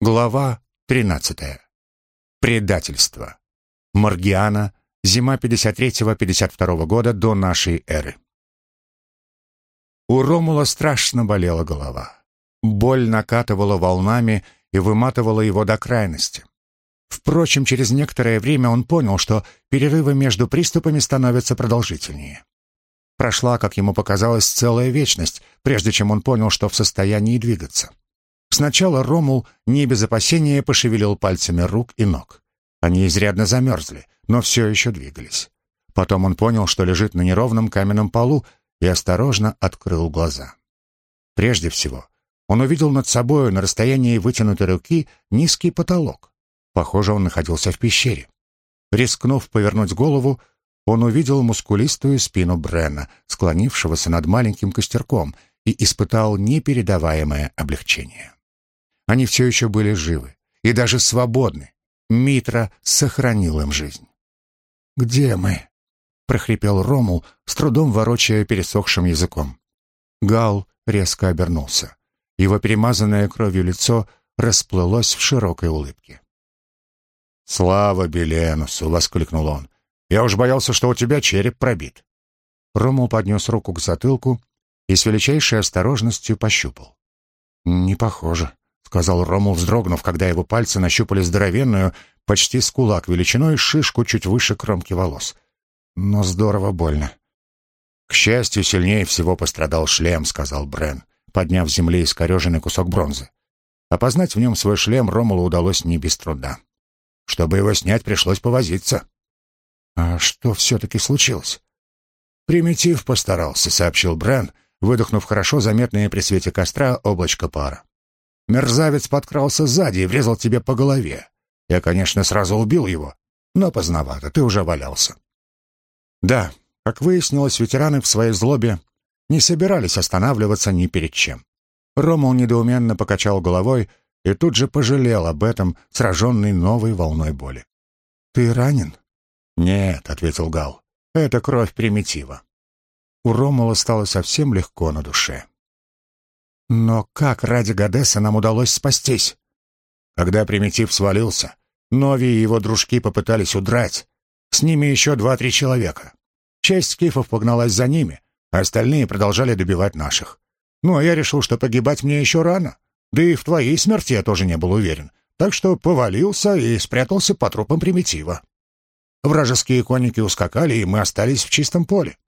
Глава 13. Предательство. Маргиана. Зима 53-52 года до нашей эры. У Ромула страшно болела голова. Боль накатывала волнами и выматывала его до крайности. Впрочем, через некоторое время он понял, что перерывы между приступами становятся продолжительнее. Прошла, как ему показалось, целая вечность, прежде чем он понял, что в состоянии двигаться. Сначала Ромул не без опасения пошевелил пальцами рук и ног. Они изрядно замерзли, но все еще двигались. Потом он понял, что лежит на неровном каменном полу, и осторожно открыл глаза. Прежде всего, он увидел над собой на расстоянии вытянутой руки низкий потолок. Похоже, он находился в пещере. Рискнув повернуть голову, он увидел мускулистую спину Брена, склонившегося над маленьким костерком, и испытал непередаваемое облегчение. Они все еще были живы и даже свободны. Митра сохранил им жизнь. «Где мы?» — прохрипел Ромул, с трудом ворочая пересохшим языком. Гал резко обернулся. Его перемазанное кровью лицо расплылось в широкой улыбке. «Слава Беленусу!» — воскликнул он. «Я уж боялся, что у тебя череп пробит». Ромул поднес руку к затылку и с величайшей осторожностью пощупал. «Не похоже», сказал Ромул, вздрогнув, когда его пальцы нащупали здоровенную, почти с кулак величиной, шишку чуть выше кромки волос. Но здорово больно. «К счастью, сильнее всего пострадал шлем», — сказал Брен, подняв с земли искореженный кусок бронзы. Опознать в нем свой шлем Ромулу удалось не без труда. Чтобы его снять, пришлось повозиться. «А что все-таки случилось?» «Примитив постарался», — сообщил Брен, выдохнув хорошо заметное при свете костра облачко пара. Мерзавец подкрался сзади и врезал тебе по голове. Я, конечно, сразу убил его, но поздновато, ты уже валялся. Да, как выяснилось, ветераны в своей злобе не собирались останавливаться ни перед чем. Ромул недоуменно покачал головой и тут же пожалел об этом, сраженный новой волной боли. «Ты ранен?» «Нет», — ответил Гал, — «это кровь примитива». У Ромула стало совсем легко на душе. Но как ради Гадеса нам удалось спастись? Когда примитив свалился, Нови и его дружки попытались удрать. С ними еще два-три человека. Часть скифов погналась за ними, а остальные продолжали добивать наших. Ну, а я решил, что погибать мне еще рано. Да и в твоей смерти я тоже не был уверен. Так что повалился и спрятался по трупам примитива. Вражеские конники ускакали, и мы остались в чистом поле.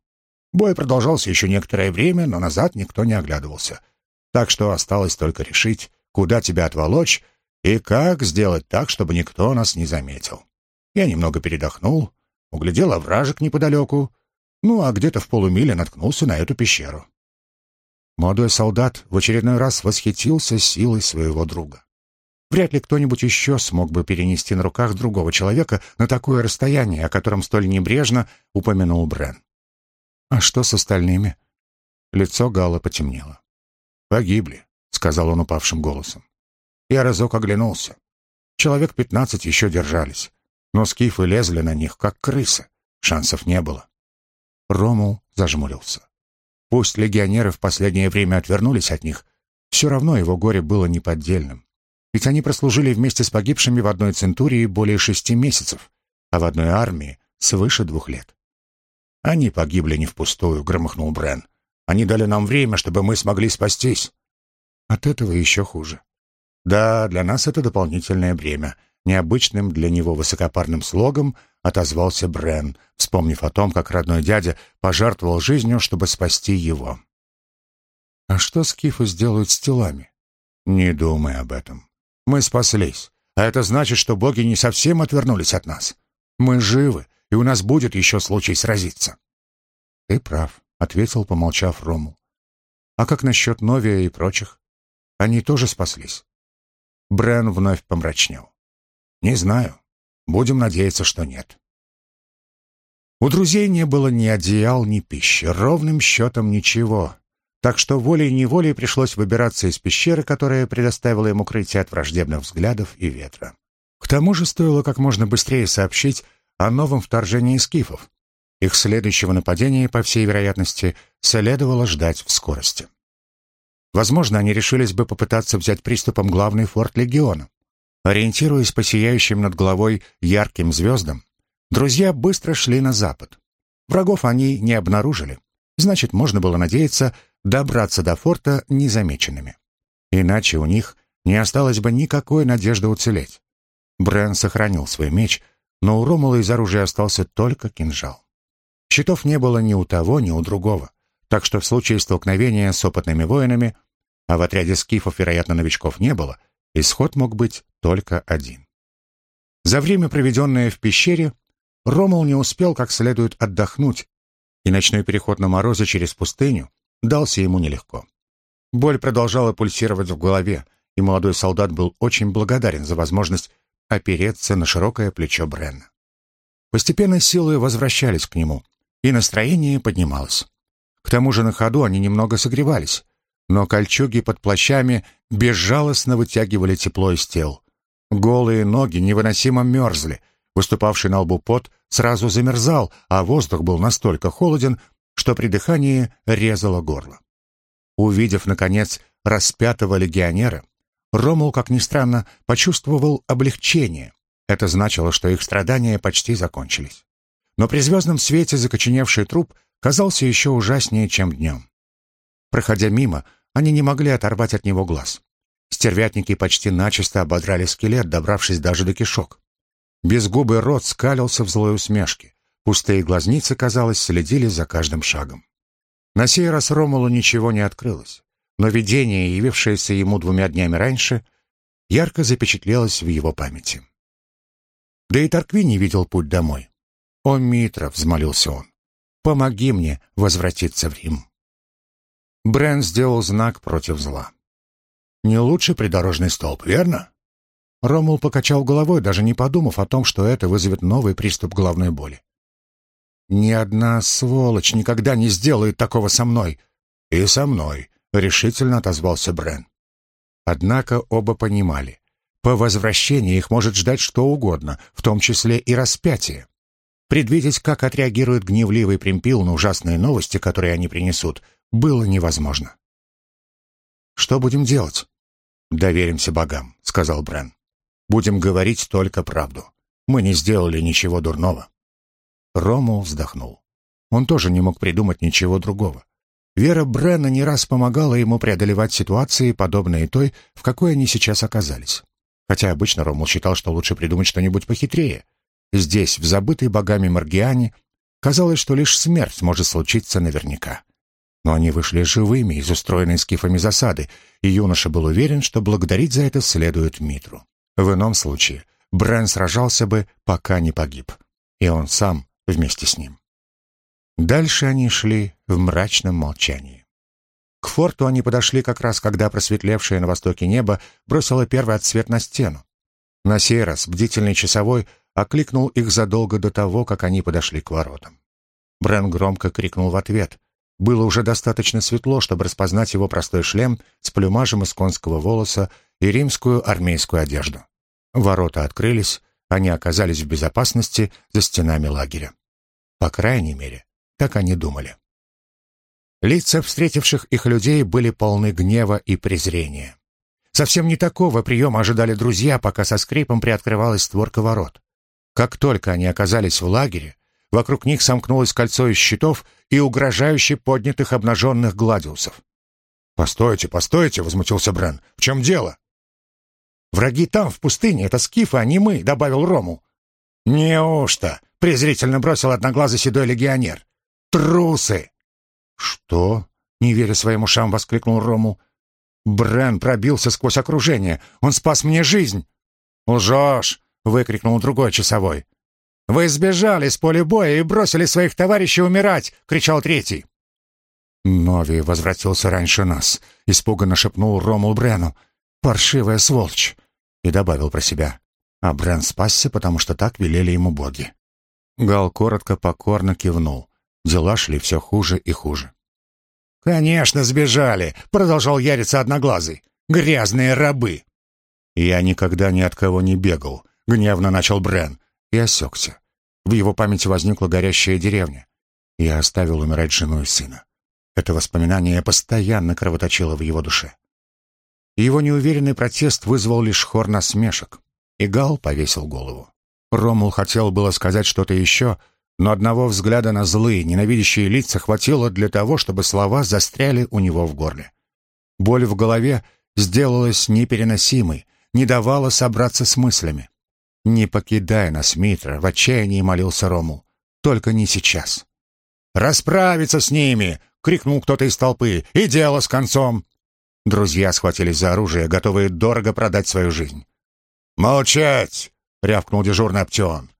Бой продолжался еще некоторое время, но назад никто не оглядывался. Так что осталось только решить, куда тебя отволочь и как сделать так, чтобы никто нас не заметил. Я немного передохнул, углядел овражек неподалеку, ну а где-то в полумиле наткнулся на эту пещеру. Молодой солдат в очередной раз восхитился силой своего друга. Вряд ли кто-нибудь еще смог бы перенести на руках другого человека на такое расстояние, о котором столь небрежно упомянул Брен. «А что с остальными?» Лицо Гала потемнело. «Погибли», — сказал он упавшим голосом. Я разок оглянулся. Человек пятнадцать еще держались, но скифы лезли на них, как крысы. Шансов не было. Рому зажмурился. Пусть легионеры в последнее время отвернулись от них, все равно его горе было неподдельным. Ведь они прослужили вместе с погибшими в одной центурии более шести месяцев, а в одной армии свыше двух лет. «Они погибли не впустую», — громыхнул Брен. Они дали нам время, чтобы мы смогли спастись. От этого еще хуже. Да, для нас это дополнительное бремя. Необычным для него высокопарным слогом отозвался Брен, вспомнив о том, как родной дядя пожертвовал жизнью, чтобы спасти его. А что скифы сделают с телами? Не думай об этом. Мы спаслись, а это значит, что боги не совсем отвернулись от нас. Мы живы, и у нас будет еще случай сразиться. Ты прав ответил, помолчав Рому. А как насчет Новия и прочих? Они тоже спаслись. Брен вновь помрачнел. Не знаю. Будем надеяться, что нет. У друзей не было ни одеял, ни пищи, ровным счетом ничего. Так что волей-неволей пришлось выбираться из пещеры, которая предоставила им укрытие от враждебных взглядов и ветра. К тому же стоило как можно быстрее сообщить о новом вторжении скифов, их следующего нападения, по всей вероятности, следовало ждать в скорости. Возможно, они решились бы попытаться взять приступом главный форт легиона. Ориентируясь по сияющим над головой ярким звездам, друзья быстро шли на запад. Врагов они не обнаружили, значит, можно было надеяться добраться до форта незамеченными. Иначе у них не осталось бы никакой надежды уцелеть. Брэн сохранил свой меч, но у Ромула из оружия остался только кинжал. Щитов не было ни у того, ни у другого, так что в случае столкновения с опытными воинами, а в отряде скифов, вероятно, новичков не было, исход мог быть только один. За время, проведенное в пещере, Ромул не успел как следует отдохнуть, и ночной переход на морозы через пустыню дался ему нелегко. Боль продолжала пульсировать в голове, и молодой солдат был очень благодарен за возможность опереться на широкое плечо Бренна. Постепенно силы возвращались к нему, и настроение поднималось. К тому же на ходу они немного согревались, но кольчуги под плащами безжалостно вытягивали тепло из тел. Голые ноги невыносимо мерзли, выступавший на лбу пот сразу замерзал, а воздух был настолько холоден, что при дыхании резало горло. Увидев, наконец, распятого легионера, Ромул, как ни странно, почувствовал облегчение. Это значило, что их страдания почти закончились. Но при звездном свете закоченевший труп казался еще ужаснее, чем днем. Проходя мимо, они не могли оторвать от него глаз. Стервятники почти начисто ободрали скелет, добравшись даже до кишок. Безгубый рот скалился в злой усмешке. Пустые глазницы, казалось, следили за каждым шагом. На сей раз Ромулу ничего не открылось но видение, явившееся ему двумя днями раньше, ярко запечатлелось в его памяти. Да и Торкви не видел путь домой. «О, Митра!» — взмолился он. «Помоги мне возвратиться в Рим». Брэн сделал знак против зла. «Не лучше придорожный столб, верно?» Ромул покачал головой, даже не подумав о том, что это вызовет новый приступ головной боли. «Ни одна сволочь никогда не сделает такого со мной. И со мной. — решительно отозвался Брен. Однако оба понимали, по возвращении их может ждать что угодно, в том числе и распятие. Предвидеть, как отреагирует гневливый Примпил на ужасные новости, которые они принесут, было невозможно. «Что будем делать?» «Доверимся богам», — сказал Брен. «Будем говорить только правду. Мы не сделали ничего дурного». Ромул вздохнул. Он тоже не мог придумать ничего другого. Вера Брена не раз помогала ему преодолевать ситуации, подобные той, в какой они сейчас оказались. Хотя обычно Ромул считал, что лучше придумать что-нибудь похитрее. Здесь, в забытой богами Маргиане, казалось, что лишь смерть может случиться наверняка. Но они вышли живыми из устроенной скифами засады, и юноша был уверен, что благодарить за это следует Митру. В ином случае Брен сражался бы, пока не погиб. И он сам вместе с ним. Дальше они шли в мрачном молчании. К форту они подошли как раз, когда просветлевшее на востоке небо бросило первый отсвет на стену. На сей раз бдительный часовой окликнул их задолго до того, как они подошли к воротам. Брен громко крикнул в ответ. Было уже достаточно светло, чтобы распознать его простой шлем с плюмажем из конского волоса и римскую армейскую одежду. Ворота открылись, они оказались в безопасности за стенами лагеря. По крайней мере, так они думали. Лица встретивших их людей были полны гнева и презрения. Совсем не такого приема ожидали друзья, пока со скрипом приоткрывалась створка ворот. Как только они оказались в лагере, вокруг них сомкнулось кольцо из щитов и угрожающе поднятых обнаженных гладиусов. «Постойте, постойте!» — возмутился Брен. «В чем дело?» «Враги там, в пустыне, это скифы, а не мы», — добавил Рому. «Неужто?» — презрительно бросил одноглазый седой легионер. Трусы!» «Что?» — не веря своим ушам, воскликнул Рому. «Брен пробился сквозь окружение. Он спас мне жизнь!» «Лжешь!» — выкрикнул другой часовой. «Вы сбежали с поля боя и бросили своих товарищей умирать!» — кричал третий. «Нови возвратился раньше нас», — испуганно шепнул Рому Брену. «Паршивая сволочь!» И добавил про себя. А Брен спасся, потому что так велели ему боги. Гал коротко покорно кивнул. Дела шли все хуже и хуже. «Конечно, сбежали!» — продолжал яриться одноглазый. «Грязные рабы!» «Я никогда ни от кого не бегал», — гневно начал Брен и осекся. В его памяти возникла горящая деревня. Я оставил умирать жену и сына. Это воспоминание постоянно кровоточило в его душе. Его неуверенный протест вызвал лишь хор насмешек. И Гал повесил голову. Ромул хотел было сказать что-то еще, но одного взгляда на злые, ненавидящие лица хватило для того, чтобы слова застряли у него в горле. Боль в голове сделалась непереносимой, не давала собраться с мыслями. «Не покидай нас, Митра!» — в отчаянии молился Ромул. «Только не сейчас!» «Расправиться с ними!» — крикнул кто-то из толпы. «И дело с концом!» Друзья схватились за оружие, готовые дорого продать свою жизнь. «Молчать!» — рявкнул дежурный Аптеон.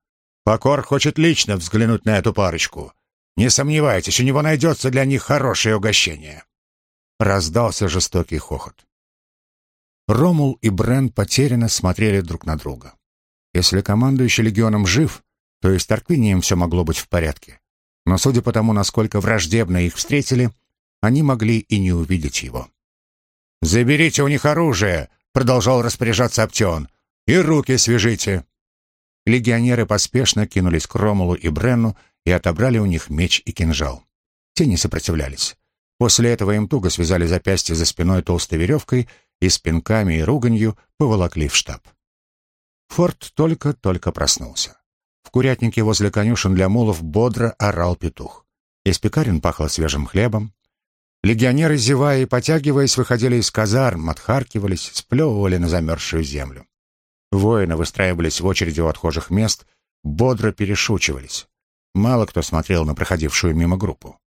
«Покор хочет лично взглянуть на эту парочку. Не сомневайтесь, у него найдется для них хорошее угощение». Раздался жестокий хохот. Ромул и Брен потерянно смотрели друг на друга. Если командующий легионом жив, то и с Тарквинием все могло быть в порядке. Но судя по тому, насколько враждебно их встретили, они могли и не увидеть его. «Заберите у них оружие!» — продолжал распоряжаться Аптеон. «И руки свяжите!» Легионеры поспешно кинулись к Ромулу и Бренну и отобрали у них меч и кинжал. Те не сопротивлялись. После этого им туго связали запястья за спиной толстой веревкой и с пинками и руганью поволокли в штаб. Форд только-только проснулся. В курятнике возле конюшен для мулов бодро орал петух. Из пекарен пахло свежим хлебом. Легионеры, зевая и потягиваясь, выходили из казарм, отхаркивались, сплевывали на замерзшую землю. Воины выстраивались в очереди у отхожих мест, бодро перешучивались. Мало кто смотрел на проходившую мимо группу.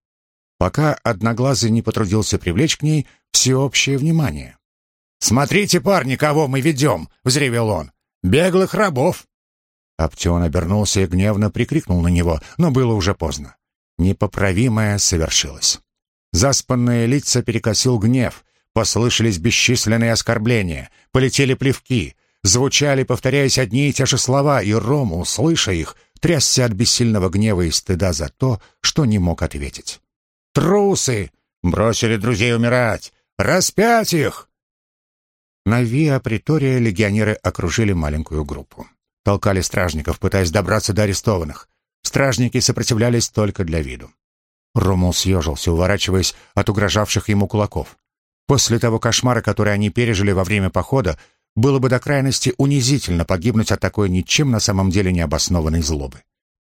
Пока Одноглазый не потрудился привлечь к ней всеобщее внимание. «Смотрите, парни, кого мы ведем!» — взревел он. Беглых рабов!» Аптеон обернулся и гневно прикрикнул на него, но было уже поздно. Непоправимое совершилось. Заспанные лица перекосил гнев, послышались бесчисленные оскорбления, полетели плевки, звучали, повторяясь одни и те же слова, и Рому, слыша их, трясся от бессильного гнева и стыда за то, что не мог ответить. «Трусы! Бросили друзей умирать! Распять их!» На Виа Притория легионеры окружили маленькую группу. Толкали стражников, пытаясь добраться до арестованных. Стражники сопротивлялись только для виду. Ромул съежился, уворачиваясь от угрожавших ему кулаков. После того кошмара, который они пережили во время похода, было бы до крайности унизительно погибнуть от такой ничем на самом деле необоснованной злобы.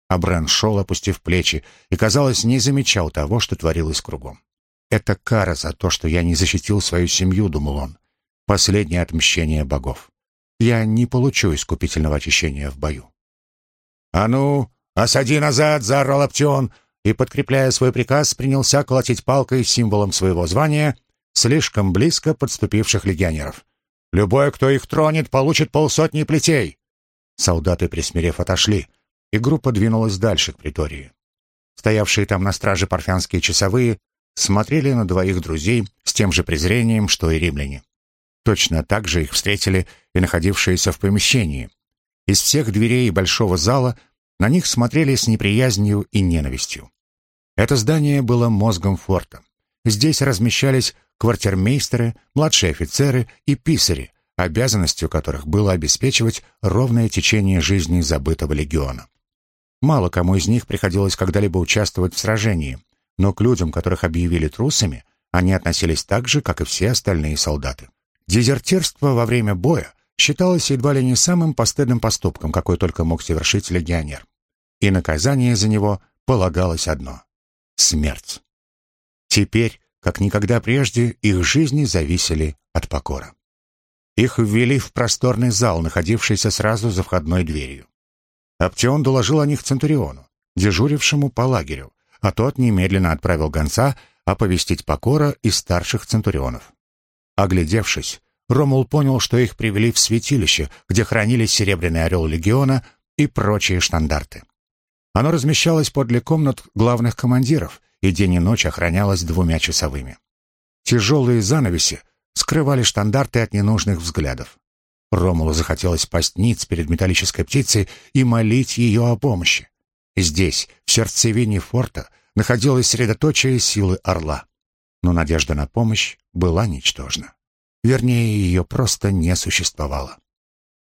А Брэн шел, опустив плечи, и, казалось, не замечал того, что творилось кругом. «Это кара за то, что я не защитил свою семью», — думал он последнее отмщение богов. Я не получу искупительного очищения в бою. «А ну, осади назад!» — заорал Аптеон, и, подкрепляя свой приказ, принялся колотить палкой символом своего звания слишком близко подступивших легионеров. «Любой, кто их тронет, получит полсотни плетей!» Солдаты, присмирев, отошли, и группа двинулась дальше, к притории. Стоявшие там на страже парфянские часовые смотрели на двоих друзей с тем же презрением, что и римляне. Точно так же их встретили и находившиеся в помещении. Из всех дверей большого зала на них смотрели с неприязнью и ненавистью. Это здание было мозгом форта. Здесь размещались квартирмейстеры, младшие офицеры и писари, обязанностью которых было обеспечивать ровное течение жизни забытого легиона. Мало кому из них приходилось когда-либо участвовать в сражении, но к людям, которых объявили трусами, они относились так же, как и все остальные солдаты. Дезертирство во время боя считалось едва ли не самым постыдным поступком, какой только мог совершить легионер. И наказание за него полагалось одно — смерть. Теперь, как никогда прежде, их жизни зависели от покора. Их ввели в просторный зал, находившийся сразу за входной дверью. Аптеон доложил о них Центуриону, дежурившему по лагерю, а тот немедленно отправил гонца оповестить покора и старших Центурионов. Оглядевшись, Ромул понял, что их привели в святилище, где хранились серебряный орел легиона и прочие штандарты. Оно размещалось подле комнат главных командиров и день и ночь охранялось двумя часовыми. Тяжелые занавеси скрывали штандарты от ненужных взглядов. Ромулу захотелось пасть ниц перед металлической птицей и молить ее о помощи. Здесь, в сердцевине форта, находилось средоточие силы орла. Но надежда на помощь была ничтожна. Вернее, ее просто не существовало.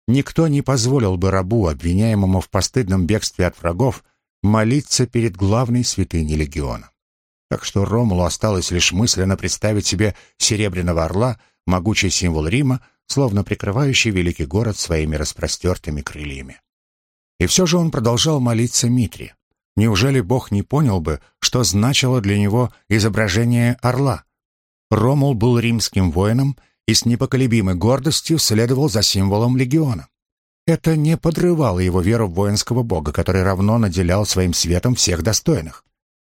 Никто не позволил бы рабу, обвиняемому в постыдном бегстве от врагов, молиться перед главной святыней легиона. Так что Ромулу осталось лишь мысленно представить себе серебряного орла, могучий символ Рима, словно прикрывающий великий город своими распростертыми крыльями. И все же он продолжал молиться Митре. Неужели Бог не понял бы, что значило для него изображение орла? Ромул был римским воином и с непоколебимой гордостью следовал за символом легиона. Это не подрывало его веру в воинского бога, который равно наделял своим светом всех достойных.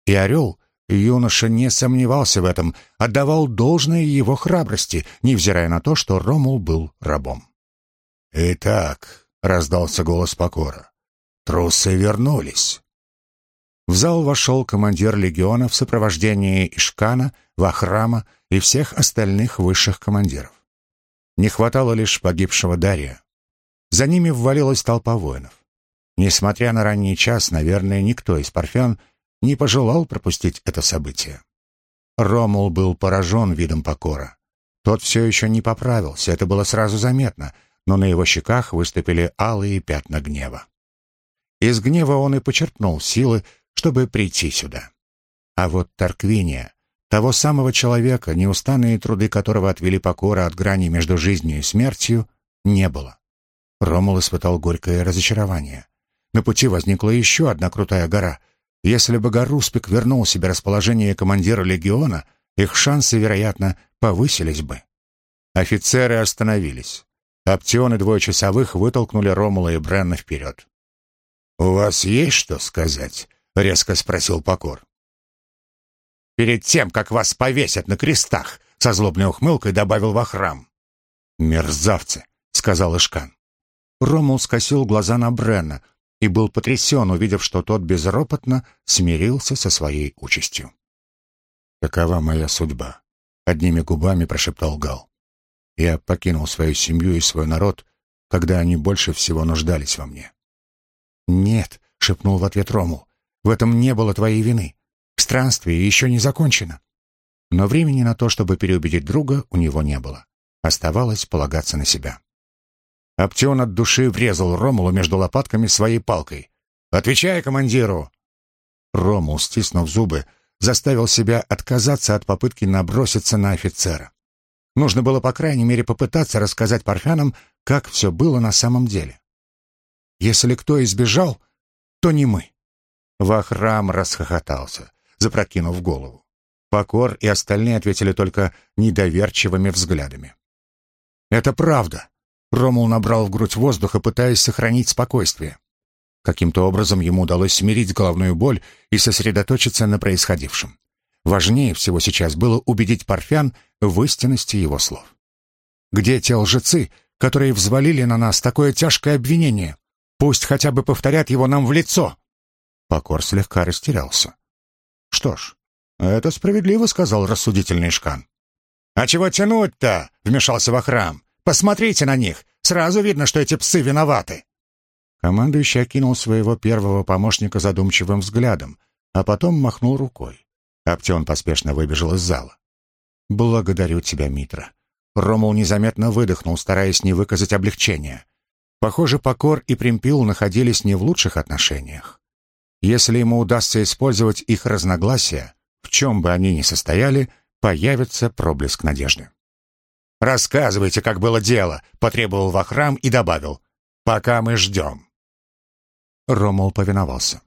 И орел, юноша не сомневался в этом, отдавал должное его храбрости, невзирая на то, что Ромул был рабом. «Итак», — раздался голос покора, — «трусы вернулись». В зал вошел командир легиона в сопровождении Ишкана, Вахрама и всех остальных высших командиров. Не хватало лишь погибшего Дария. За ними ввалилась толпа воинов. Несмотря на ранний час, наверное, никто из парфян не пожелал пропустить это событие. Ромул был поражен видом покора. Тот все еще не поправился, это было сразу заметно, но на его щеках выступили алые пятна гнева. Из гнева он и почерпнул силы, чтобы прийти сюда. А вот Тарквиния, того самого человека, неустанные труды которого отвели покора от грани между жизнью и смертью, не было. Ромул испытал горькое разочарование. На пути возникла еще одна крутая гора. Если бы Гаруспик вернул себе расположение командира легиона, их шансы, вероятно, повысились бы. Офицеры остановились. Оптион и двое часовых вытолкнули Ромула и Бренна вперед. «У вас есть что сказать?» — резко спросил Покор. «Перед тем, как вас повесят на крестах», — со злобной ухмылкой добавил Вахрам. «Мерзавцы», — сказал Ишкан. Ромул скосил глаза на Бренна и был потрясен, увидев, что тот безропотно смирился со своей участью. «Такова моя судьба», — одними губами прошептал Гал. «Я покинул свою семью и свой народ, когда они больше всего нуждались во мне». «Нет», — шепнул в ответ Ромул, в этом не было твоей вины. Странствие еще не закончено. Но времени на то, чтобы переубедить друга, у него не было. Оставалось полагаться на себя. Аптеон от души врезал Ромулу между лопатками своей палкой. «Отвечай командиру!» Ромул, стиснув зубы, заставил себя отказаться от попытки наброситься на офицера. Нужно было, по крайней мере, попытаться рассказать парфянам, как все было на самом деле. Если кто избежал, то не мы. Вахрам расхохотался, запрокинув голову. Покор и остальные ответили только недоверчивыми взглядами. «Это правда!» Ромул набрал в грудь воздуха, пытаясь сохранить спокойствие. Каким-то образом ему удалось смирить головную боль и сосредоточиться на происходившем. Важнее всего сейчас было убедить Парфян в истинности его слов. «Где те лжецы, которые взвалили на нас такое тяжкое обвинение? Пусть хотя бы повторят его нам в лицо!» Покор слегка растерялся. «Что ж, это справедливо», — сказал рассудительный Шкан. «А чего тянуть-то?» — вмешался во храм. «Посмотрите на них! Сразу видно, что эти псы виноваты!» Командующий окинул своего первого помощника задумчивым взглядом, а потом махнул рукой. Аптеон поспешно выбежал из зала. «Благодарю тебя, Митра». Ромул незаметно выдохнул, стараясь не выказать облегчения. Похоже, Покор и Примпил находились не в лучших отношениях. Если ему удастся использовать их разногласия, в чем бы они ни состояли, появится проблеск надежды. «Рассказывайте, как было дело», — потребовал Вахрам и добавил. «Пока мы ждем». Ромул повиновался.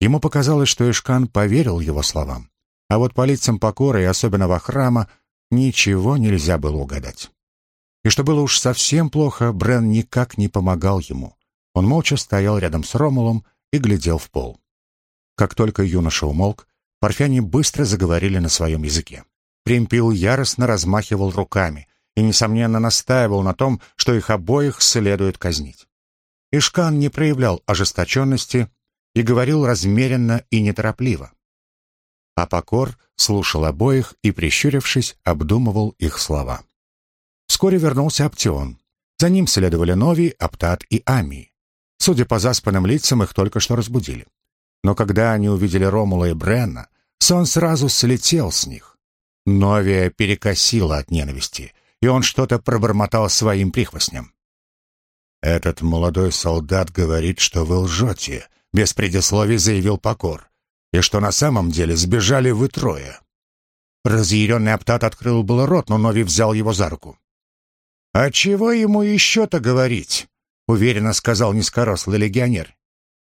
Ему показалось, что Ишкан поверил его словам. А вот по лицам покоры, и особенно Вахрама, ничего нельзя было угадать. И что было уж совсем плохо, Брен никак не помогал ему. Он молча стоял рядом с Ромулом и глядел в пол. Как только юноша умолк, парфяне быстро заговорили на своем языке. Примпил яростно размахивал руками и, несомненно, настаивал на том, что их обоих следует казнить. Ишкан не проявлял ожесточенности и говорил размеренно и неторопливо. А Покор слушал обоих и, прищурившись, обдумывал их слова. Вскоре вернулся Аптеон. За ним следовали Нови, Аптат и Амии. Судя по заспанным лицам, их только что разбудили. Но когда они увидели Ромула и Бренна, сон сразу слетел с них. Новия перекосила от ненависти, и он что-то пробормотал своим прихвостням. «Этот молодой солдат говорит, что вы лжете», — без предисловий заявил Покор, «и что на самом деле сбежали вы трое». Разъяренный Аптат открыл было рот, но Нови взял его за руку. «А чего ему еще-то говорить?» — уверенно сказал низкорослый легионер.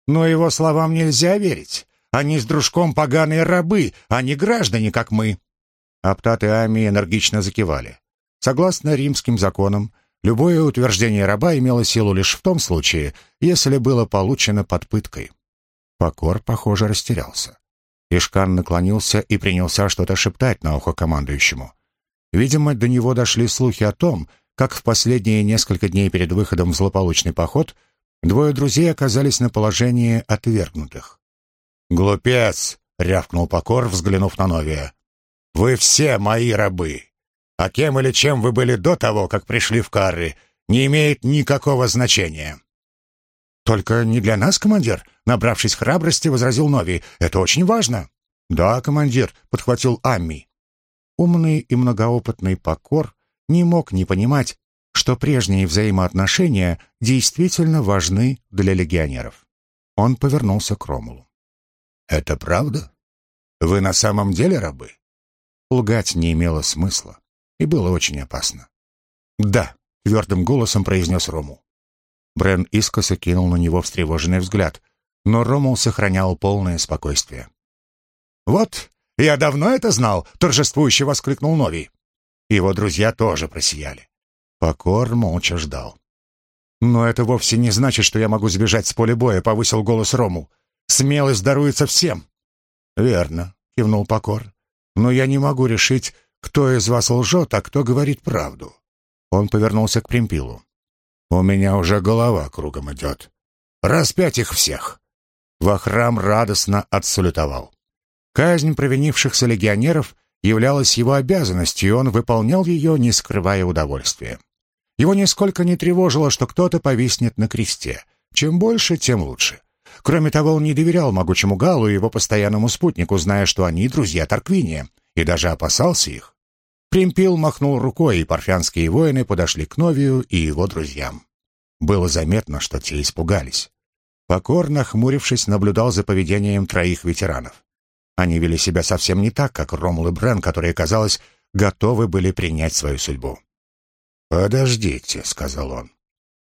«Но его словам нельзя верить. Они с дружком поганые рабы, а не граждане, как мы». Аптат и Ами энергично закивали. Согласно римским законам, любое утверждение раба имело силу лишь в том случае, если было получено под пыткой. Покор, похоже, растерялся. Ишкан наклонился и принялся что-то шептать на ухо командующему. Видимо, до него дошли слухи о том, как в последние несколько дней перед выходом в злополучный поход двое друзей оказались на положении отвергнутых. «Глупец!» — рявкнул Покор, взглянув на Новия. «Вы все мои рабы! А кем или чем вы были до того, как пришли в Карры, не имеет никакого значения!» «Только не для нас, командир», — набравшись храбрости, возразил Нови. «Это очень важно». «Да, командир», — подхватил Амми. Умный и многоопытный Покор не мог не понимать, что прежние взаимоотношения действительно важны для легионеров. Он повернулся к Ромулу. «Это правда? Вы на самом деле рабы?» Лгать не имело смысла и было очень опасно. «Да», — твердым голосом произнес Рому. Брен искоса кинул на него встревоженный взгляд, но Ромул сохранял полное спокойствие. «Вот, я давно это знал!» — торжествующе воскликнул Новий. Его друзья тоже просияли. Покор молча ждал. «Но это вовсе не значит, что я могу сбежать с поля боя», — повысил голос Рому. «Смелость даруется всем». «Верно», — кивнул Покор. «Но я не могу решить, кто из вас лжет, а кто говорит правду». Он повернулся к Примпилу. У меня уже голова кругом идет. Распять их всех!» Вахрам радостно отсалютовал. Казнь провинившихся легионеров являлась его обязанностью, и он выполнял ее, не скрывая удовольствия. Его нисколько не тревожило, что кто-то повиснет на кресте. Чем больше, тем лучше. Кроме того, он не доверял могучему Галу и его постоянному спутнику, зная, что они друзья Тарквиния, и даже опасался их. Примпил махнул рукой, и парфянские воины подошли к Новию и его друзьям. Было заметно, что те испугались. Покорно, хмурившись, наблюдал за поведением троих ветеранов. Они вели себя совсем не так, как Ромул и Брен, которые, казалось, готовы были принять свою судьбу. «Подождите», — сказал он.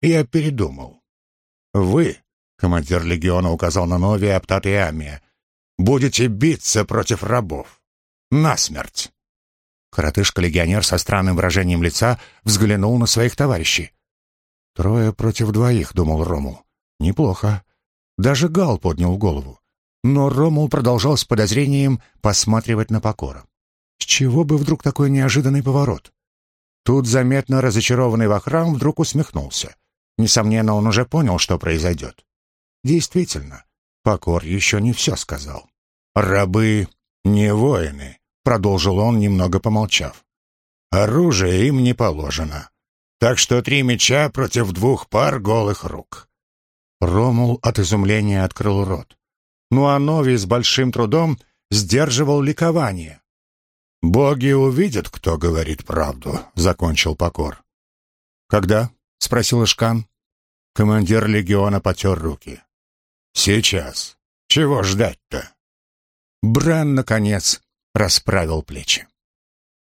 «Я передумал. Вы, — командир легиона указал на Нови, Аптат и Амия, — будете биться против рабов. Насмерть. Коротышка-легионер со странным выражением лица взглянул на своих товарищей. «Трое против двоих», — думал Ромул. «Неплохо». Даже Гал поднял голову. Но Ромул продолжал с подозрением посматривать на Покора. С чего бы вдруг такой неожиданный поворот? Тут заметно разочарованный Вахрам вдруг усмехнулся. Несомненно, он уже понял, что произойдет. Действительно, Покор еще не все сказал. «Рабы не воины», продолжил он, немного помолчав. «Оружие им не положено. Так что три меча против двух пар голых рук». Ромул от изумления открыл рот. Ну а Нови с большим трудом сдерживал ликование. «Боги увидят, кто говорит правду», — закончил Покор. «Когда?» — спросил Ишкан. Командир легиона потер руки. «Сейчас. Чего ждать-то?» Бран, наконец, расправил плечи.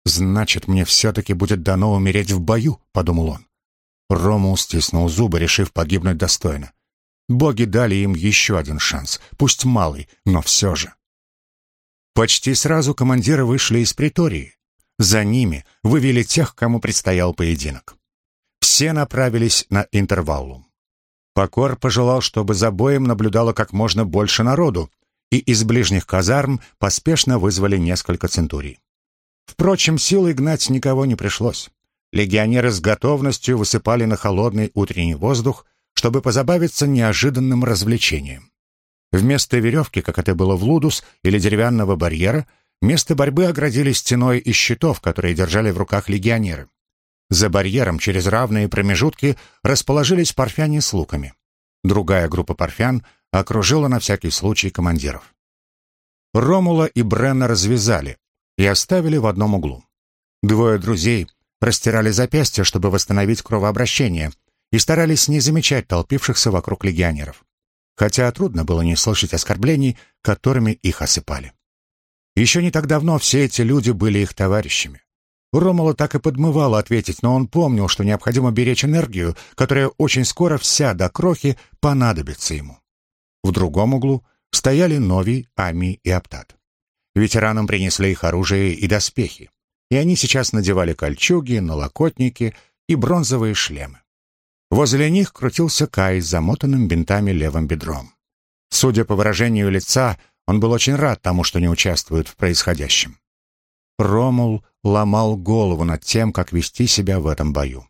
«Значит, мне все-таки будет дано умереть в бою», — подумал он. Ромул стиснул зубы, решив погибнуть достойно. Боги дали им еще один шанс, пусть малый, но все же. Почти сразу командиры вышли из притории. За ними вывели тех, кому предстоял поединок. Все направились на интерваллум. Покор пожелал, чтобы за боем наблюдало как можно больше народу, и из ближних казарм поспешно вызвали несколько центурий. Впрочем, силой гнать никого не пришлось. Легионеры с готовностью высыпали на холодный утренний воздух, чтобы позабавиться неожиданным развлечением. Вместо веревки, как это было в Лудус, или деревянного барьера, место борьбы оградили стеной из щитов, которые держали в руках легионеры. За барьером через равные промежутки расположились парфяне с луками. Другая группа парфян окружила на всякий случай командиров. Ромула и Бренна развязали и оставили в одном углу. Двое друзей растирали запястья, чтобы восстановить кровообращение, и старались не замечать толпившихся вокруг легионеров. Хотя трудно было не слышать оскорблений, которыми их осыпали. Еще не так давно все эти люди были их товарищами. Ромула так и подмывало ответить, но он помнил, что необходимо беречь энергию, которая очень скоро вся до крохи понадобится ему. В другом углу стояли Нови, Ами и Аптат. Ветеранам принесли их оружие и доспехи, и они сейчас надевали кольчуги, налокотники и бронзовые шлемы. Возле них крутился Кай с замотанным бинтами левым бедром. Судя по выражению лица, он был очень рад тому, что не участвует в происходящем. Ромул ломал голову над тем, как вести себя в этом бою.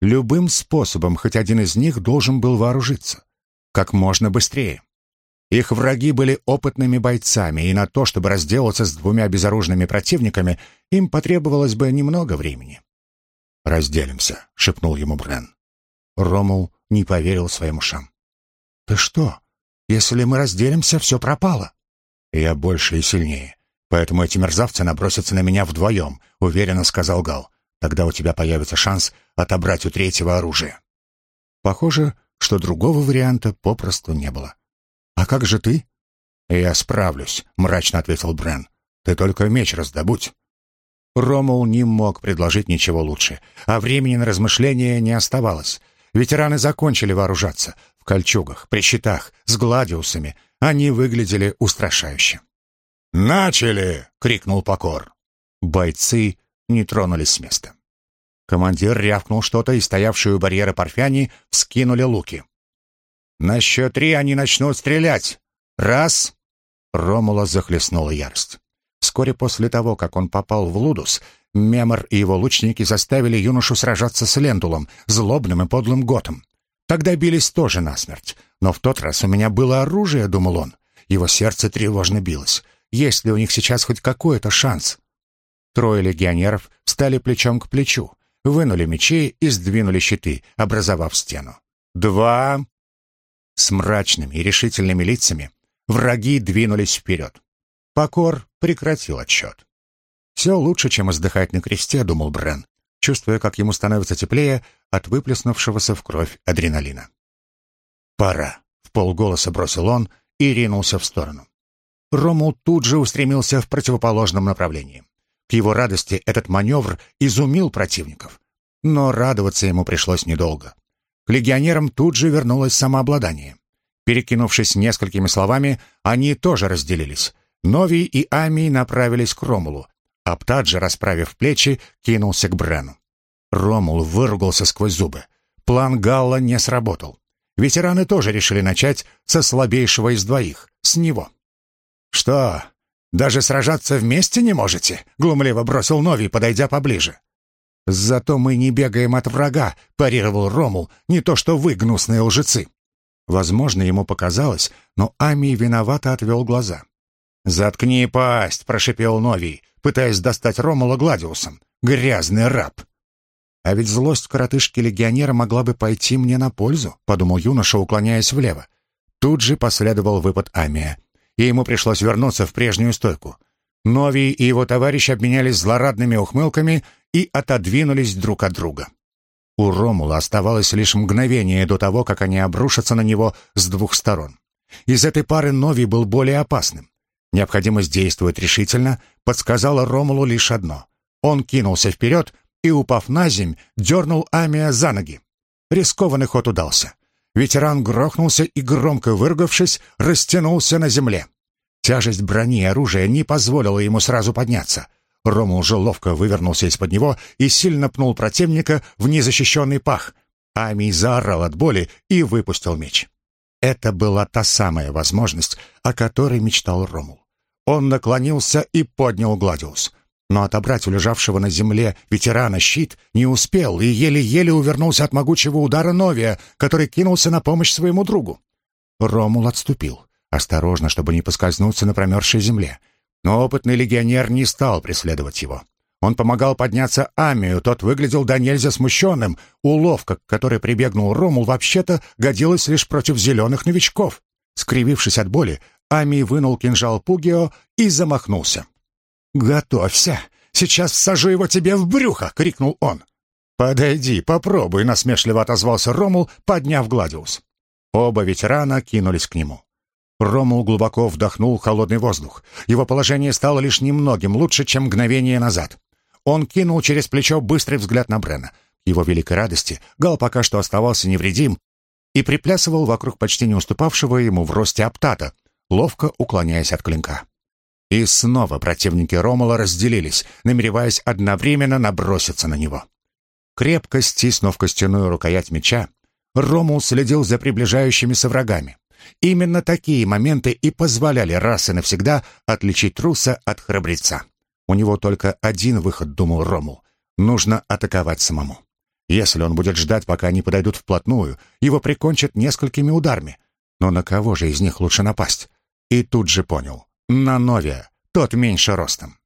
Любым способом хоть один из них должен был вооружиться. Как можно быстрее. Их враги были опытными бойцами, и на то, чтобы разделаться с двумя безоружными противниками, им потребовалось бы немного времени. «Разделимся», — шепнул ему Брен. Ромул не поверил своим ушам. «Ты что? Если мы разделимся, все пропало». «Я больше и сильнее. Поэтому эти мерзавцы набросятся на меня вдвоем», — уверенно сказал Гал. «Тогда у тебя появится шанс отобрать у третьего оружие». Похоже, что другого варианта попросту не было. «А как же ты?» «Я справлюсь», — мрачно ответил Брен. «Ты только меч раздобудь». Ромул не мог предложить ничего лучше, а времени на размышления не оставалось. Ветераны закончили вооружаться. В кольчугах, при щитах, с гладиусами. Они выглядели устрашающе. «Начали!» — крикнул Покор. Бойцы не тронулись с места. Командир рявкнул что-то, и стоявшие у барьера парфяне вскинули луки. «На счет три они начнут стрелять! Раз!» Ромула захлестнула ярость. Вскоре после того, как он попал в Лудус, Мемор и его лучники заставили юношу сражаться с Лендулом, злобным и подлым готом. Тогда бились тоже насмерть. Но в тот раз у меня было оружие, думал он. Его сердце тревожно билось. Есть ли у них сейчас хоть какой-то шанс? Трое легионеров встали плечом к плечу, вынули мечи и сдвинули щиты, образовав стену. Два. С мрачными и решительными лицами враги двинулись вперед. Покор прекратил отсчет. «Все лучше, чем издыхать на кресте», — думал Брен, чувствуя, как ему становится теплее от выплеснувшегося в кровь адреналина. «Пора», — в полголоса бросил он и ринулся в сторону. Ромул тут же устремился в противоположном направлении. К его радости этот маневр изумил противников. Но радоваться ему пришлось недолго. К легионерам тут же вернулось самообладание. Перекинувшись несколькими словами, они тоже разделились. Нови и Ами направились к Ромулу. Аптаджи, расправив плечи, кинулся к Брену. Ромул выругался сквозь зубы. План Галла не сработал. Ветераны тоже решили начать со слабейшего из двоих, с него. «Что, даже сражаться вместе не можете?» — глумливо бросил Нови, подойдя поближе. «Зато мы не бегаем от врага», — парировал Ромул, «не то что вы, гнусные лжецы». Возможно, ему показалось, но Ами виновато отвел глаза. «Заткни пасть!» — прошипел Новий, пытаясь достать Ромула Гладиусом. «Грязный раб!» «А ведь злость коротышки-легионера могла бы пойти мне на пользу», — подумал юноша, уклоняясь влево. Тут же последовал выпад Амия и ему пришлось вернуться в прежнюю стойку. Нови и его товарищ обменялись злорадными ухмылками и отодвинулись друг от друга. У Ромула оставалось лишь мгновение до того, как они обрушатся на него с двух сторон. Из этой пары Нови был более опасным. Необходимость действовать решительно подсказала Ромулу лишь одно. Он кинулся вперед и, упав на земь, дернул Амия за ноги. Рискованный ход удался. Ветеран грохнулся и, громко выругавшись, растянулся на земле. Тяжесть брони и оружия не позволила ему сразу подняться. Рома уже ловко вывернулся из-под него и сильно пнул противника в незащищенный пах. Амий заорал от боли и выпустил меч. Это была та самая возможность, о которой мечтал Ромул. Он наклонился и поднял Гладиус но отобрать у лежавшего на земле ветерана щит не успел и еле-еле увернулся от могучего удара Новия, который кинулся на помощь своему другу. Ромул отступил, осторожно, чтобы не поскользнуться на промерзшей земле. Но опытный легионер не стал преследовать его. Он помогал подняться Амию, тот выглядел до нельзя смущенным. Уловка, к которой прибегнул Ромул, вообще-то годилась лишь против зеленых новичков. Скривившись от боли, Амий вынул кинжал Пугио и замахнулся. «Готовься! Сейчас всажу его тебе в брюхо!» — крикнул он. «Подойди, попробуй!» — насмешливо отозвался Ромул, подняв Гладиус. Оба ветерана кинулись к нему. Ромул глубоко вдохнул холодный воздух. Его положение стало лишь немногим лучше, чем мгновение назад. Он кинул через плечо быстрый взгляд на Брена. К его великой радости Гал пока что оставался невредим и приплясывал вокруг почти не уступавшего ему в росте Аптата, ловко уклоняясь от клинка. И снова противники Ромала разделились, намереваясь одновременно наброситься на него. Крепко стиснув костяную рукоять меча, Ромул следил за приближающимися врагами. Именно такие моменты и позволяли раз и навсегда отличить труса от храбреца. У него только один выход, думал Ромул. Нужно атаковать самому. Если он будет ждать, пока они подойдут вплотную, его прикончат несколькими ударами. Но на кого же из них лучше напасть? И тут же понял. На Новия, тот меньше ростом.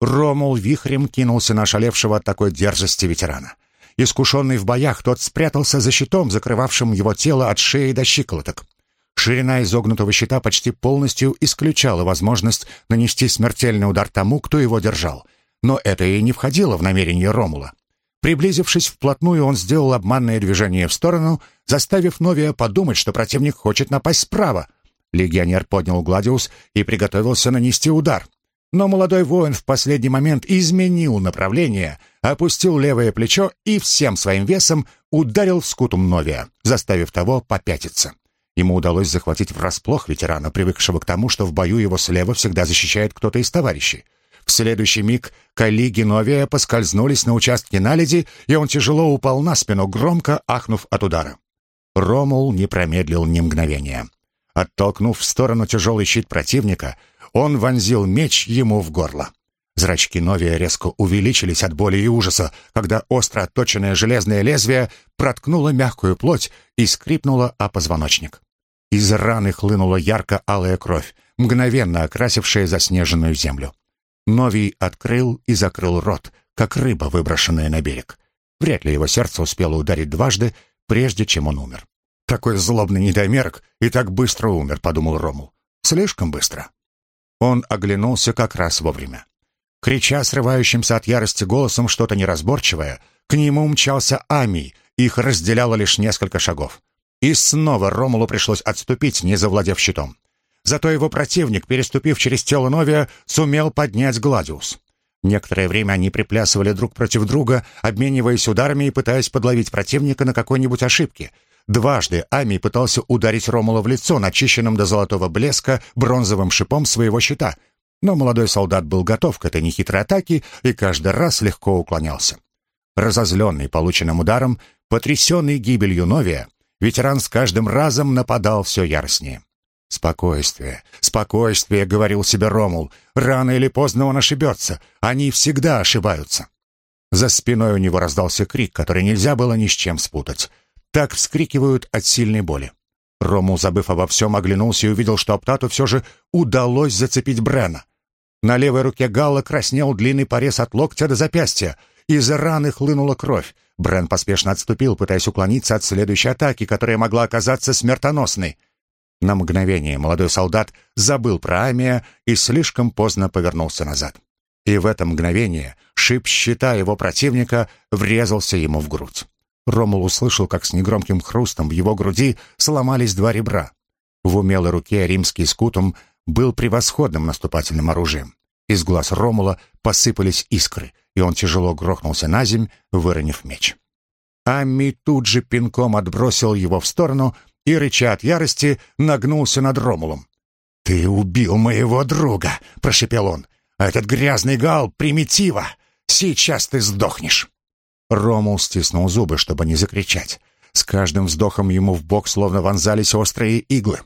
Ромул вихрем кинулся на шалевшего от такой дерзости ветерана. Искушенный в боях, тот спрятался за щитом, закрывавшим его тело от шеи до щиколоток. Ширина изогнутого щита почти полностью исключала возможность нанести смертельный удар тому, кто его держал. Но это и не входило в намерение Ромула. Приблизившись вплотную, он сделал обманное движение в сторону, заставив Новия подумать, что противник хочет напасть справа. Легионер поднял Гладиус и приготовился нанести удар. Но молодой воин в последний момент изменил направление, опустил левое плечо и всем своим весом ударил в скутум Новия, заставив того попятиться. Ему удалось захватить врасплох ветерана, привыкшего к тому, что в бою его слева всегда защищает кто-то из товарищей. В следующий миг коллеги Новия поскользнулись на участке наледи, и он тяжело упал на спину, громко ахнув от удара. Ромул не промедлил ни мгновения. Оттолкнув в сторону тяжелый щит противника, он вонзил меч ему в горло. Зрачки Новия резко увеличились от боли и ужаса, когда остро отточенное железное лезвие проткнуло мягкую плоть и скрипнуло о позвоночник. Из раны хлынула ярко-алая кровь, мгновенно окрасившая заснеженную землю. Новий открыл и закрыл рот, как рыба, выброшенная на берег. Вряд ли его сердце успело ударить дважды, прежде чем он умер. «Такой злобный недомерок и так быстро умер», — подумал Ромул. «Слишком быстро». Он оглянулся как раз вовремя. Крича срывающимся от ярости голосом что-то неразборчивое, к нему мчался Амий, их разделяло лишь несколько шагов. И снова Ромулу пришлось отступить, не завладев щитом. Зато его противник, переступив через тело Новия, сумел поднять Гладиус. Некоторое время они приплясывали друг против друга, обмениваясь ударами и пытаясь подловить противника на какой-нибудь ошибке. Дважды Ами пытался ударить Ромула в лицо начищенным до золотого блеска бронзовым шипом своего щита, но молодой солдат был готов к этой нехитрой атаке и каждый раз легко уклонялся. Разозленный полученным ударом, потрясенный гибелью Новия, ветеран с каждым разом нападал все яростнее. «Спокойствие, спокойствие», — говорил себе Ромул. «Рано или поздно он ошибется. Они всегда ошибаются». За спиной у него раздался крик, который нельзя было ни с чем спутать. Так вскрикивают от сильной боли. Ромул, забыв обо всем, оглянулся и увидел, что Аптату все же удалось зацепить Брена. На левой руке Галла краснел длинный порез от локтя до запястья. Из раны хлынула кровь. Брен поспешно отступил, пытаясь уклониться от следующей атаки, которая могла оказаться смертоносной. На мгновение молодой солдат забыл про Амия и слишком поздно повернулся назад. И в это мгновение шип щита его противника врезался ему в грудь. Ромул услышал, как с негромким хрустом в его груди сломались два ребра. В умелой руке римский скутум был превосходным наступательным оружием. Из глаз Ромула посыпались искры, и он тяжело грохнулся на земь, выронив меч. Амми тут же пинком отбросил его в сторону и, рыча от ярости, нагнулся над Ромулом. «Ты убил моего друга!» — прошепел он. «А этот грязный гал — примитива! Сейчас ты сдохнешь!» Ромул стиснул зубы, чтобы не закричать. С каждым вздохом ему в бок словно вонзались острые иглы.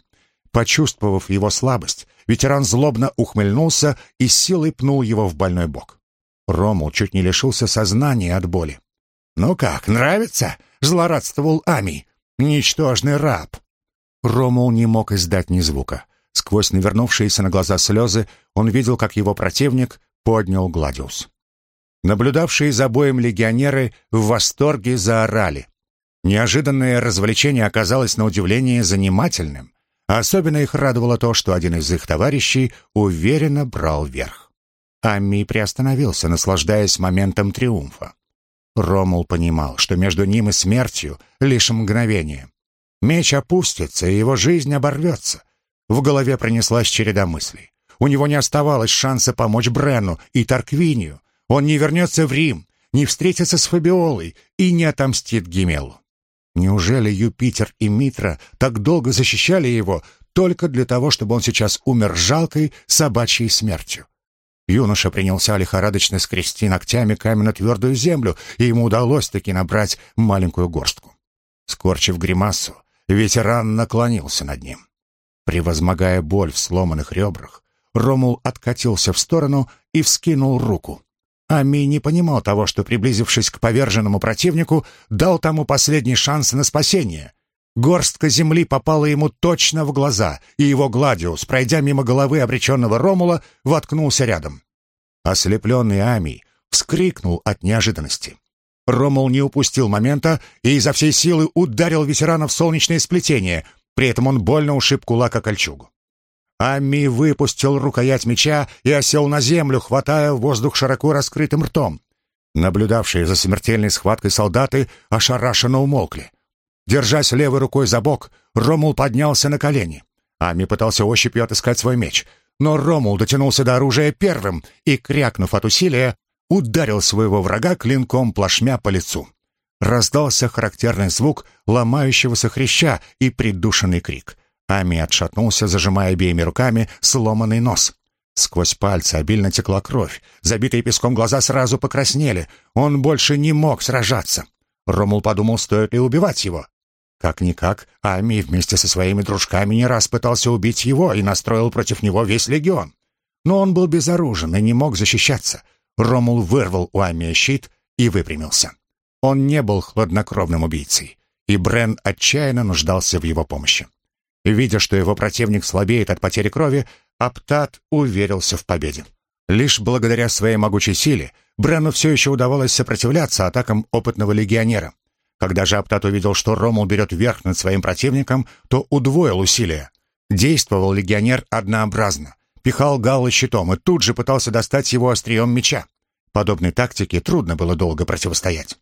Почувствовав его слабость, ветеран злобно ухмыльнулся и силой пнул его в больной бок. Ромул чуть не лишился сознания от боли. «Ну как, нравится?» — злорадствовал Ами. Ничтожный раб!» Ромул не мог издать ни звука. Сквозь навернувшиеся на глаза слезы он видел, как его противник поднял Гладиус. Наблюдавшие за боем легионеры в восторге заорали. Неожиданное развлечение оказалось на удивление занимательным. Особенно их радовало то, что один из их товарищей уверенно брал верх. Амми приостановился, наслаждаясь моментом триумфа. Ромул понимал, что между ним и смертью лишь мгновение. Меч опустится, и его жизнь оборвется. В голове пронеслась череда мыслей. У него не оставалось шанса помочь Бренну и Тарквинию. Он не вернется в Рим, не встретится с Фабиолой и не отомстит Гемелу. Неужели Юпитер и Митра так долго защищали его только для того, чтобы он сейчас умер жалкой собачьей смертью? Юноша принялся лихорадочно скрести ногтями каменно-твердую землю, и ему удалось таки набрать маленькую горстку. Скорчив гримасу, ветеран наклонился над ним. Превозмогая боль в сломанных ребрах, Ромул откатился в сторону и вскинул руку. Ами не понимал того, что, приблизившись к поверженному противнику, дал тому последний шанс на спасение. Горстка земли попала ему точно в глаза, и его Гладиус, пройдя мимо головы обреченного Ромула, воткнулся рядом. Ослепленный Ами вскрикнул от неожиданности. Ромул не упустил момента и изо всей силы ударил ветерана в солнечное сплетение, при этом он больно ушиб кулак о кольчугу. Амми выпустил рукоять меча и осел на землю, хватая воздух широко раскрытым ртом. Наблюдавшие за смертельной схваткой солдаты ошарашенно умолкли. Держась левой рукой за бок, Ромул поднялся на колени. Ами пытался ощупью отыскать свой меч, но Ромул дотянулся до оружия первым и, крякнув от усилия, ударил своего врага клинком плашмя по лицу. Раздался характерный звук ломающегося хряща и придушенный крик. Ами отшатнулся, зажимая обеими руками сломанный нос. Сквозь пальцы обильно текла кровь. Забитые песком глаза сразу покраснели. Он больше не мог сражаться. Ромул подумал, стоит ли убивать его. Как-никак, Ами вместе со своими дружками не раз пытался убить его и настроил против него весь легион. Но он был безоружен и не мог защищаться. Ромул вырвал у Ами щит и выпрямился. Он не был хладнокровным убийцей, и Брен отчаянно нуждался в его помощи. Видя, что его противник слабеет от потери крови, Аптат уверился в победе. Лишь благодаря своей могучей силе Брену все еще удавалось сопротивляться атакам опытного легионера. Когда же Аптат увидел, что Ромул берет верх над своим противником, то удвоил усилия. Действовал легионер однообразно, пихал Галла щитом и тут же пытался достать его острием меча. Подобной тактике трудно было долго противостоять.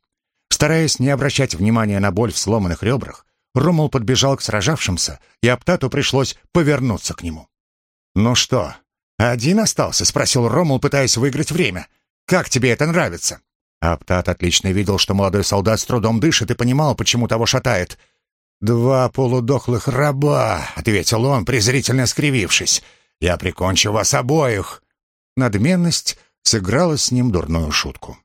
Стараясь не обращать внимания на боль в сломанных ребрах, Ромул подбежал к сражавшимся, и Аптату пришлось повернуться к нему. «Ну что, один остался?» — спросил Ромул, пытаясь выиграть время. «Как тебе это нравится?» Аптат отлично видел, что молодой солдат с трудом дышит и понимал, почему того шатает. «Два полудохлых раба», — ответил он, презрительно скривившись. «Я прикончу вас обоих». Надменность сыграла с ним дурную шутку.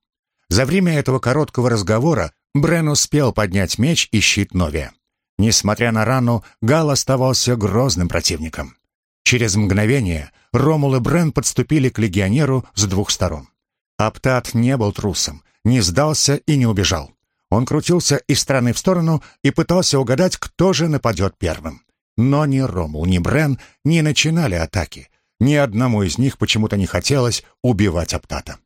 За время этого короткого разговора Брен успел поднять меч и щит Новия. Несмотря на рану, Гал оставался грозным противником. Через мгновение Ромул и Брен подступили к легионеру с двух сторон. Аптат не был трусом, не сдался и не убежал. Он крутился из стороны в сторону и пытался угадать, кто же нападет первым. Но ни Ромул, ни Брен не начинали атаки. Ни одному из них почему-то не хотелось убивать Аптата.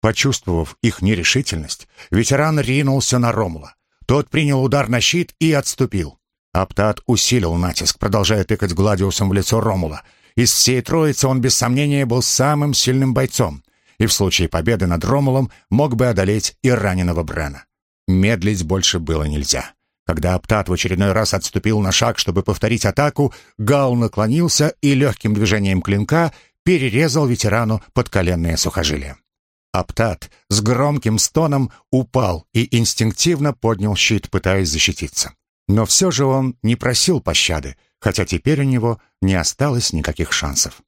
Почувствовав их нерешительность, ветеран ринулся на Ромула. Тот принял удар на щит и отступил. Аптат усилил натиск, продолжая тыкать Гладиусом в лицо Ромула. Из всей троицы он без сомнения был самым сильным бойцом, и в случае победы над Ромулом мог бы одолеть и раненого Брена. Медлить больше было нельзя. Когда Аптат в очередной раз отступил на шаг, чтобы повторить атаку, Гал наклонился и легким движением клинка перерезал ветерану подколенное сухожилие. Аптат с громким стоном упал и инстинктивно поднял щит, пытаясь защититься. Но все же он не просил пощады, хотя теперь у него не осталось никаких шансов.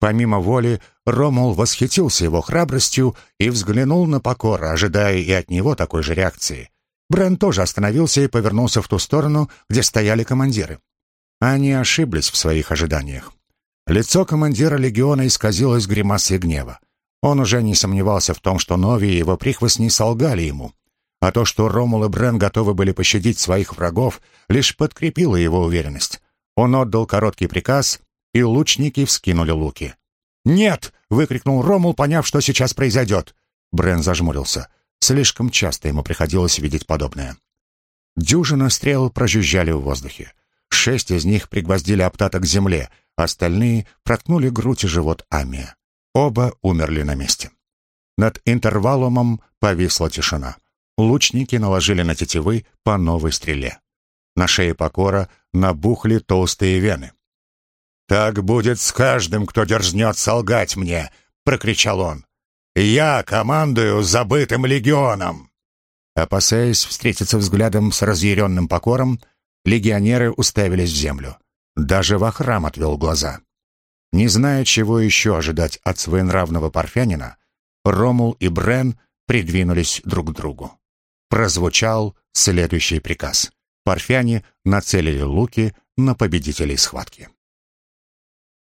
Помимо воли, Ромул восхитился его храбростью и взглянул на Покора, ожидая и от него такой же реакции. Брен тоже остановился и повернулся в ту сторону, где стояли командиры. Они ошиблись в своих ожиданиях. Лицо командира легиона исказилось гримасой гнева. Он уже не сомневался в том, что Нови и его прихвостни солгали ему. А то, что Ромул и Брен готовы были пощадить своих врагов, лишь подкрепило его уверенность. Он отдал короткий приказ, и лучники вскинули луки. «Нет!» — выкрикнул Ромул, поняв, что сейчас произойдет. Брен зажмурился. Слишком часто ему приходилось видеть подобное. Дюжина стрел прожужжали в воздухе. Шесть из них пригвоздили Аптата к земле, остальные проткнули грудь и живот Амия. Оба умерли на месте. Над интервалумом повисла тишина. Лучники наложили на тетивы по новой стреле. На шее покора набухли толстые вены. «Так будет с каждым, кто дерзнет солгать мне!» — прокричал он. Я командую забытым легионом!» Опасаясь встретиться взглядом с разъяренным покором, легионеры уставились в землю. Даже Вахрам отвел глаза. Не зная, чего еще ожидать от своенравного парфянина, Ромул и Брен придвинулись друг к другу. Прозвучал следующий приказ. Парфяне нацелили луки на победителей схватки.